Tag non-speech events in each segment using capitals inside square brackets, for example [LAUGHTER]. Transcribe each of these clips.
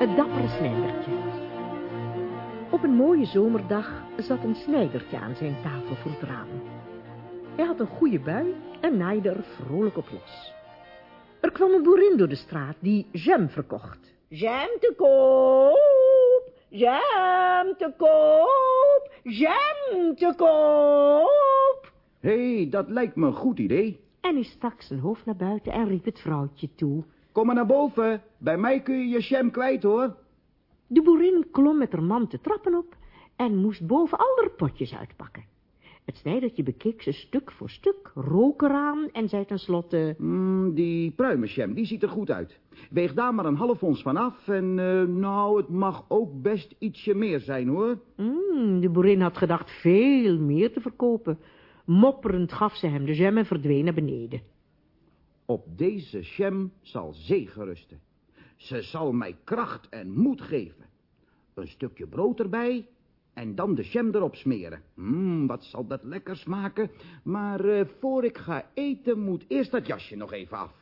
Het dappere snijdertje. Op een mooie zomerdag zat een snijdertje aan zijn tafel voor het raam. Hij had een goede bui en naaide er vrolijk op los. Er kwam een boerin door de straat die jam verkocht. Jam te koop, jam te koop, jam te koop. Hé, hey, dat lijkt me een goed idee. En hij stak zijn hoofd naar buiten en riep het vrouwtje toe. Kom maar naar boven. Bij mij kun je je jam kwijt, hoor. De boerin klom met haar man de trappen op en moest boven al haar potjes uitpakken. Het snijdertje bekeek ze stuk voor stuk, rook eraan en zei tenslotte... Mm, die pruimenjam, die ziet er goed uit. Weeg daar maar een half ons van af en uh, nou, het mag ook best ietsje meer zijn, hoor. Mm, de boerin had gedacht veel meer te verkopen. Mopperend gaf ze hem de jam en verdween naar beneden. Op deze jam zal zegen rusten. Ze zal mij kracht en moed geven. Een stukje brood erbij en dan de jam erop smeren. Mmm, wat zal dat lekker smaken. Maar uh, voor ik ga eten moet eerst dat jasje nog even af.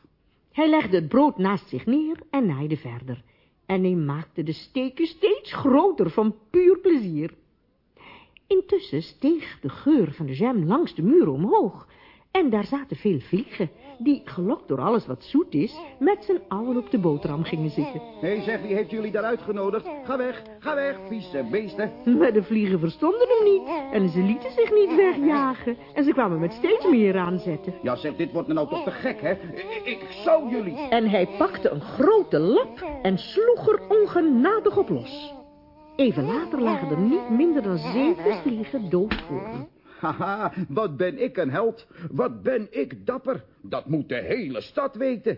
Hij legde het brood naast zich neer en naaide verder. En hij maakte de steken steeds groter van puur plezier. Intussen steeg de geur van de jam langs de muur omhoog. En daar zaten veel vliegen, die, gelokt door alles wat zoet is, met z'n allen op de boterham gingen zitten. Hé, hey, zeg, wie heeft jullie daar uitgenodigd? Ga weg, ga weg, vieze beesten. Maar de vliegen verstonden hem niet en ze lieten zich niet wegjagen. En ze kwamen met steeds meer aanzetten. Ja, zeg, dit wordt nou toch te gek, hè? Ik, ik zou jullie... En hij pakte een grote lap en sloeg er ongenadig op los. Even later lagen er niet minder dan zeven vliegen dood voor hem. Haha, wat ben ik een held. Wat ben ik dapper. Dat moet de hele stad weten.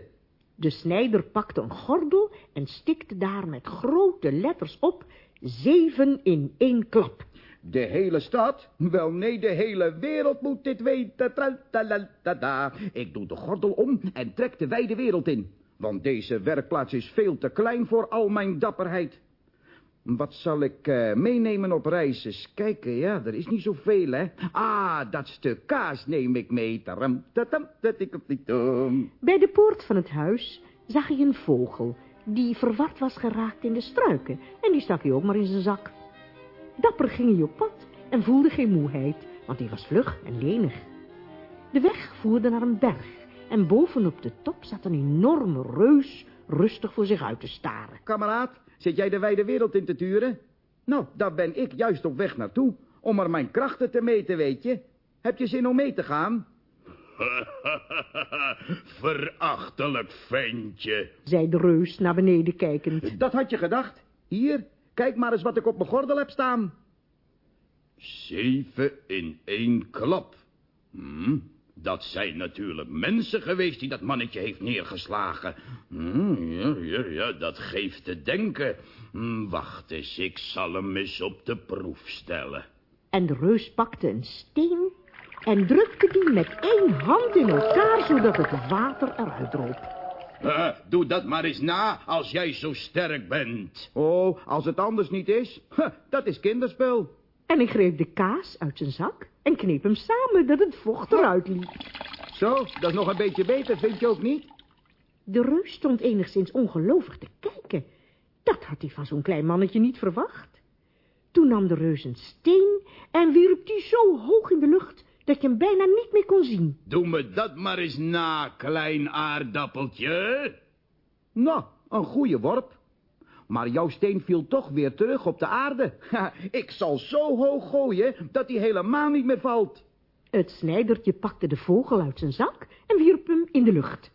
De snijder pakte een gordel en stikte daar met grote letters op... zeven in één klap. De hele stad? Wel nee, de hele wereld moet dit weten. Tra Ik doe de gordel om en trek de wijde wereld in. Want deze werkplaats is veel te klein voor al mijn dapperheid. Wat zal ik uh, meenemen op reis? Eens kijken, ja, er is niet zoveel, hè. Ah, dat stuk kaas neem ik mee. Taram, tatam, Bij de poort van het huis zag hij een vogel... die verward was geraakt in de struiken... en die stak hij ook maar in zijn zak. Dapper ging hij op pad en voelde geen moeheid... want hij was vlug en lenig. De weg voerde naar een berg... en bovenop de top zat een enorme reus... rustig voor zich uit te staren. Kameraad, Zit jij de wijde wereld in te turen? Nou, daar ben ik juist op weg naartoe. Om er mijn krachten te meten, weet je. Heb je zin om mee te gaan? [LAUGHS] Verachtelijk ventje, zei de reus naar beneden kijkend. Dat had je gedacht. Hier, kijk maar eens wat ik op mijn gordel heb staan. Zeven in één klap. Hm, dat zijn natuurlijk mensen geweest die dat mannetje heeft neergeslagen. Hmm, ja, ja, ja, dat geeft te denken. Hmm, wacht eens, ik zal hem eens op de proef stellen. En de reus pakte een steen en drukte die met één hand in elkaar, zodat het water eruit droop. Uh, doe dat maar eens na, als jij zo sterk bent. Oh, als het anders niet is, huh, [LAUGHS] dat is kinderspel. En hij greep de kaas uit zijn zak en kneep hem samen dat het vocht eruit liep. Zo, dat is nog een beetje beter, vind je ook niet? De reus stond enigszins ongelovig te kijken. Dat had hij van zo'n klein mannetje niet verwacht. Toen nam de reus een steen en wierp die zo hoog in de lucht dat je hem bijna niet meer kon zien. Doe me dat maar eens na, klein aardappeltje. Nou, een goede worp. Maar jouw steen viel toch weer terug op de aarde. ik zal zo hoog gooien dat hij helemaal niet meer valt. Het snijdertje pakte de vogel uit zijn zak en wierp hem in de lucht.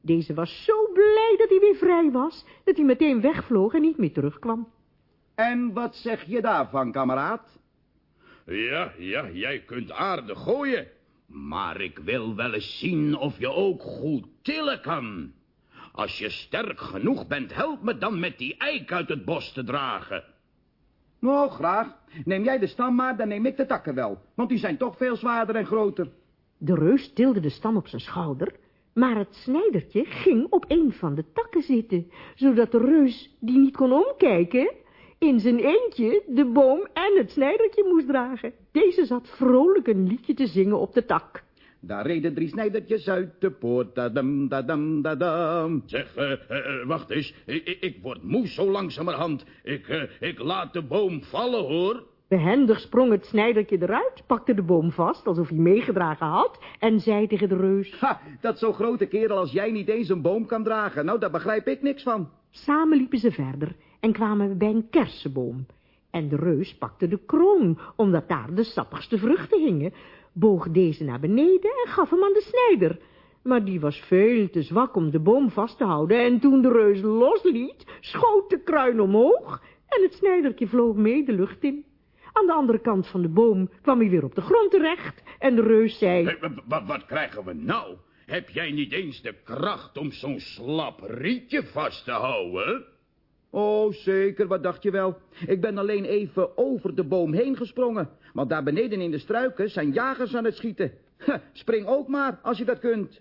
Deze was zo blij dat hij weer vrij was, dat hij meteen wegvloog en niet meer terugkwam. En wat zeg je daarvan, kameraad? Ja, ja, jij kunt aardig gooien. Maar ik wil wel eens zien of je ook goed tillen kan. Als je sterk genoeg bent, help me dan met die eik uit het bos te dragen. Nou, graag. Neem jij de stam maar, dan neem ik de takken wel. Want die zijn toch veel zwaarder en groter. De reus tilde de stam op zijn schouder, maar het snijdertje ging op een van de takken zitten, zodat de reus, die niet kon omkijken, in zijn eentje de boom en het snijdertje moest dragen. Deze zat vrolijk een liedje te zingen op de tak. Daar reden drie snijdertjes uit de poort. Dadam, dadam, dadam. Zeg, eh, eh, wacht eens. Ik, word moe zo langzamerhand. Ik, eh, ik laat de boom vallen, hoor. Behendig sprong het snijdertje eruit, pakte de boom vast alsof hij meegedragen had en zei tegen de reus... Ha, dat zo'n grote kerel als jij niet eens een boom kan dragen. Nou, daar begrijp ik niks van. Samen liepen ze verder en kwamen bij een kersenboom. En de reus pakte de kroon, omdat daar de sappigste vruchten hingen, boog deze naar beneden en gaf hem aan de snijder. Maar die was veel te zwak om de boom vast te houden en toen de reus losliet, schoot de kruin omhoog en het snijdertje vloog mee de lucht in. Aan de andere kant van de boom kwam hij weer op de grond terecht en de reus zei... Wa- wa- wat krijgen we nou? Heb jij niet eens de kracht om zo'n slap rietje vast te houden? Oh, zeker, wat dacht je wel? Ik ben alleen even over de boom heen gesprongen. Want daar beneden in de struiken zijn jagers aan het schieten. Spring ook maar, als je dat kunt.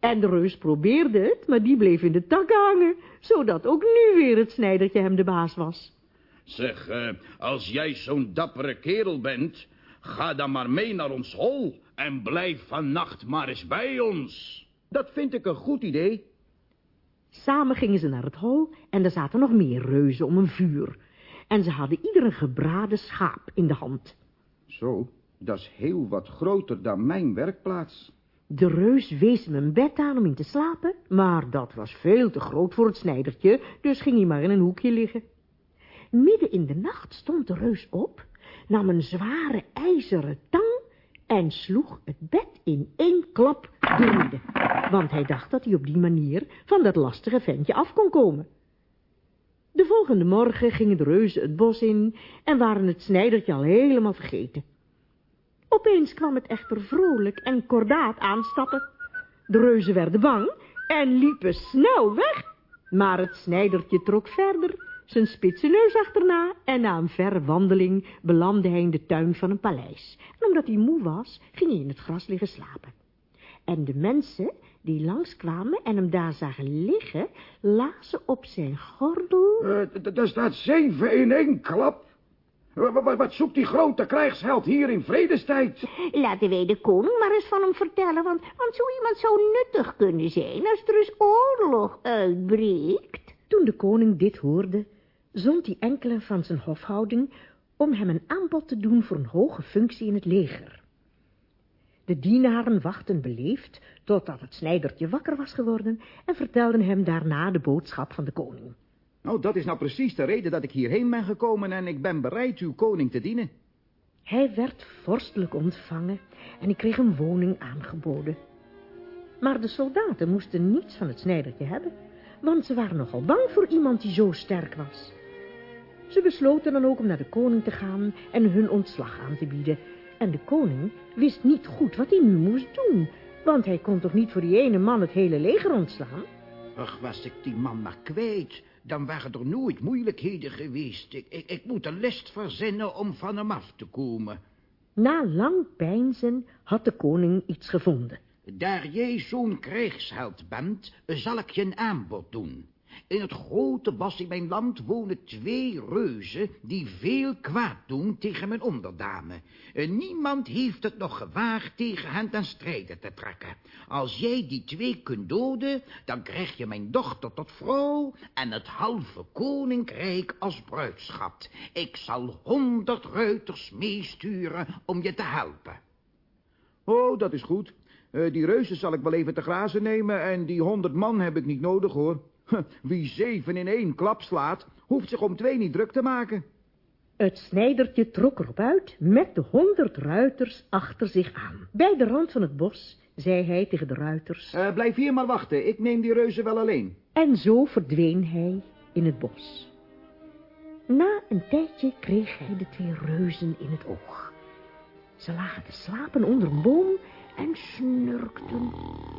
En de reus probeerde het, maar die bleef in de takken hangen, zodat ook nu weer het snijdertje hem de baas was. Zeg, eh, als jij zo'n dappere kerel bent, ga dan maar mee naar ons hol en blijf vannacht maar eens bij ons. Dat vind ik een goed idee. Samen gingen ze naar het hol en er zaten nog meer reuzen om een vuur. En ze hadden ieder een gebraden schaap in de hand. Zo, dat is heel wat groter dan mijn werkplaats. De reus wees hem een bed aan om in te slapen, maar dat was veel te groot voor het snijdertje, dus ging hij maar in een hoekje liggen. Midden in de nacht stond de reus op, nam een zware ijzeren tang en sloeg het bed in één klap doormidden, want hij dacht dat hij op die manier van dat lastige ventje af kon komen. De volgende morgen gingen de reuzen het bos in en waren het snijdertje al helemaal vergeten. Opeens kwam het echter vrolijk en kordaat aanstappen. De reuzen werden bang en liepen snel weg. Maar het snijdertje trok verder, zijn spitse neus achterna... en na een verre wandeling belandde hij in de tuin van een paleis. En omdat hij moe was, ging hij in het gras liggen slapen. En de mensen die langskwamen en hem daar zagen liggen... lazen op zijn gordel... Uh, daar staat zeven in één klap. Wat zoekt die grote krijgsheld hier in vredestijd? Laten wij de koning maar eens van hem vertellen, want, want zo iemand zou nuttig kunnen zijn als er eens oorlog uitbreekt. Toen de koning dit hoorde, zond hij enkele van zijn hofhouding om hem een aanbod te doen voor een hoge functie in het leger. De dienaren wachten beleefd totdat het snijdertje wakker was geworden en vertelden hem daarna de boodschap van de koning. Nou, dat is nou precies de reden dat ik hierheen ben gekomen en ik ben bereid uw koning te dienen. Hij werd vorstelijk ontvangen en hij kreeg een woning aangeboden. Maar de soldaten moesten niets van het snijdertje hebben, want ze waren nogal bang voor iemand die zo sterk was. Ze besloten dan ook om naar de koning te gaan en hun ontslag aan te bieden. En de koning wist niet goed wat hij nu moest doen, want hij kon toch niet voor die ene man het hele leger ontslaan? Ach, was ik die man maar kwijt, dan waren er nooit moeilijkheden geweest. Ik, ik, ik moet een list verzinnen om van hem af te komen. Na lang peinzen had de koning iets gevonden. Daar jij zo'n krijgsheld bent, zal ik je een aanbod doen. In het grote bos in mijn land wonen twee reuzen die veel kwaad doen tegen mijn onderdanen. En niemand heeft het nog gewaagd tegen hen ten strijde te trekken. Als jij die twee kunt doden, dan krijg je mijn dochter tot vrouw en het halve koninkrijk als bruidschat. Ik zal honderd ruiters meesturen om je te helpen. Oh, dat is goed. Uh, die reuzen zal ik wel even te grazen nemen en die honderd man heb ik niet nodig, hoor. Wie zeven in één klap slaat, hoeft zich om twee niet druk te maken. Het snijdertje trok erop uit met de honderd ruiters achter zich aan. Bij de rand van het bos zei hij tegen de ruiters... Uh, blijf hier maar wachten, ik neem die reuzen wel alleen. En zo verdween hij in het bos. Na een tijdje kreeg hij de twee reuzen in het oog. Ze lagen te slapen onder een boom en snurkten,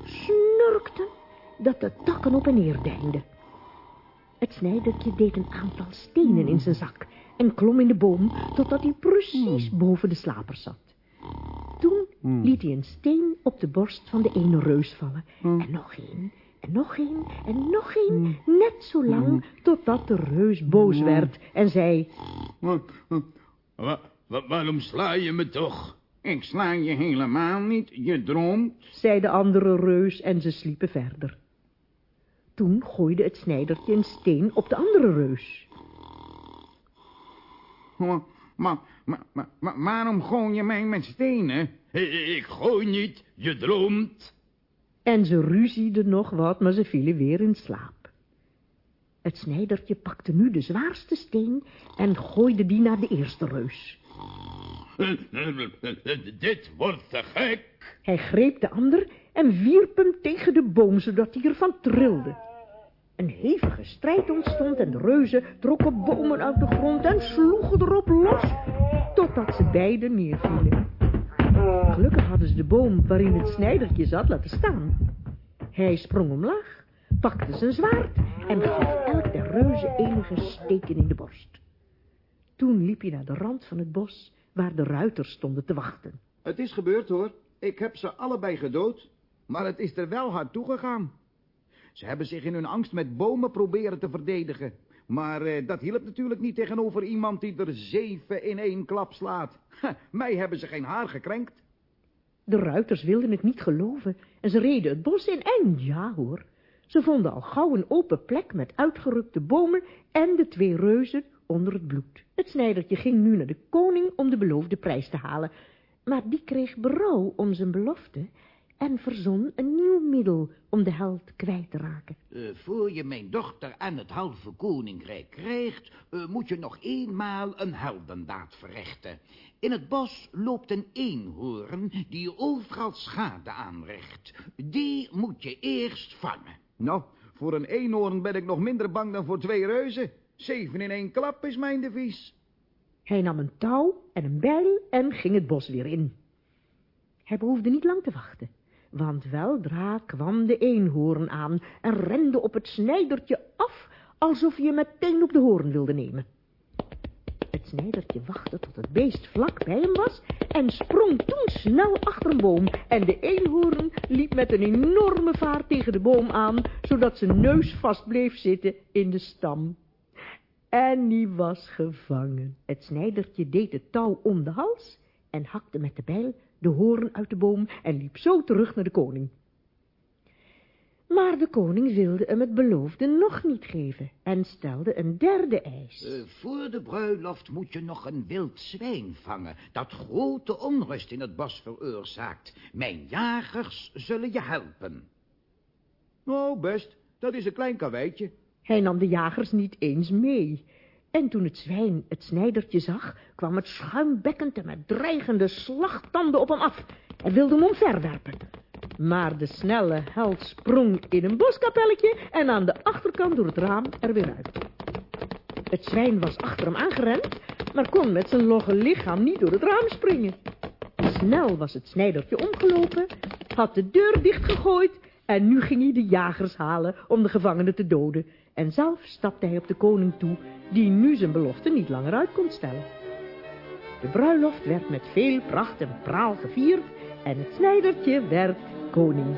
snurkten, dat de takken op en neer deinden. Het snijdertje deed een aantal stenen in zijn zak en klom in de boom totdat hij precies boven de slapers zat. Toen liet hij een steen op de borst van de ene reus vallen en nog een en nog een en nog een, net zo lang totdat de reus boos werd en zei... Wa wa waarom sla je me toch? Ik sla je helemaal niet, je droomt. zei de andere reus en ze sliepen verder. Toen gooide het snijdertje een steen op de andere reus. Maar, maar, maar, maar, maar waarom gooi je mij met stenen? Ik gooi niet, je droomt. En ze ruzieden nog wat, maar ze vielen weer in slaap. Het snijdertje pakte nu de zwaarste steen en gooide die naar de eerste reus. Dit wordt te gek. Hij greep de ander en wierp hem tegen de boom, zodat hij ervan trilde. Een hevige strijd ontstond en de reuzen trokken bomen uit de grond en sloegen erop los, totdat ze beiden neervielen. Gelukkig hadden ze de boom waarin het snijdertje zat laten staan. Hij sprong omlaag, pakte zijn zwaard en gaf elk der reuzen enige steken in de borst. Toen liep hij naar de rand van het bos, waar de ruiters stonden te wachten. Het is gebeurd, hoor. Ik heb ze allebei gedood, maar het is er wel hard toegegaan. Ze hebben zich in hun angst met bomen proberen te verdedigen. Maar eh, dat hielp natuurlijk niet tegenover iemand die er zeven in één klap slaat. Mij hebben ze geen haar gekrenkt. De ruiters wilden het niet geloven en ze reden het bos in en ja hoor, ze vonden al gauw een open plek met uitgerukte bomen en de twee reuzen onder het bloed. Het snijdertje ging nu naar de koning om de beloofde prijs te halen, maar die kreeg berouw om zijn belofte en verzon een nieuw middel om de held kwijt te raken. Uh, voor je mijn dochter aan het halve koninkrijk krijgt, uh, moet je nog eenmaal een heldendaad verrichten. In het bos loopt een eenhoorn die overal schade aanricht. Die moet je eerst vangen. Nou, voor een eenhoorn ben ik nog minder bang dan voor twee reuzen. Zeven in één klap is mijn devies. Hij nam een touw en een bijl en ging het bos weer in. Hij behoefde niet lang te wachten, want weldra kwam de eenhoorn aan en rende op het snijdertje af, alsof hem meteen op de hoorn wilde nemen. Het snijdertje wachtte tot het beest vlak bij hem was en sprong toen snel achter een boom. En de eenhoorn liep met een enorme vaart tegen de boom aan, zodat zijn neus vast bleef zitten in de stam. En die was gevangen. Het snijdertje deed het touw om de hals en hakte met de bijl de hoorn uit de boom en liep zo terug naar de koning. Maar de koning wilde hem het beloofde nog niet geven en stelde een derde eis. Uh, voor de bruiloft moet je nog een wild zwijn vangen, dat grote onrust in het bos veroorzaakt. Mijn jagers zullen je helpen. Oh, best, dat is een klein karweitje. Hij nam de jagers niet eens mee. En toen het zwijn het snijdertje zag, kwam het schuimbekkend en met dreigende slagtanden op hem af en wilde hem omverwerpen. Maar de snelle held sprong in een boskapelletje en aan de achterkant door het raam er weer uit. Het zwijn was achter hem aangerend, maar kon met zijn logge lichaam niet door het raam springen. Snel was het snijdertje omgelopen, had de deur dichtgegooid en nu ging hij de jagers halen om de gevangenen te doden. En zelf stapte hij op de koning toe, die nu zijn belofte niet langer uit kon stellen. De bruiloft werd met veel pracht en praal gevierd en het snijdertje werd koning.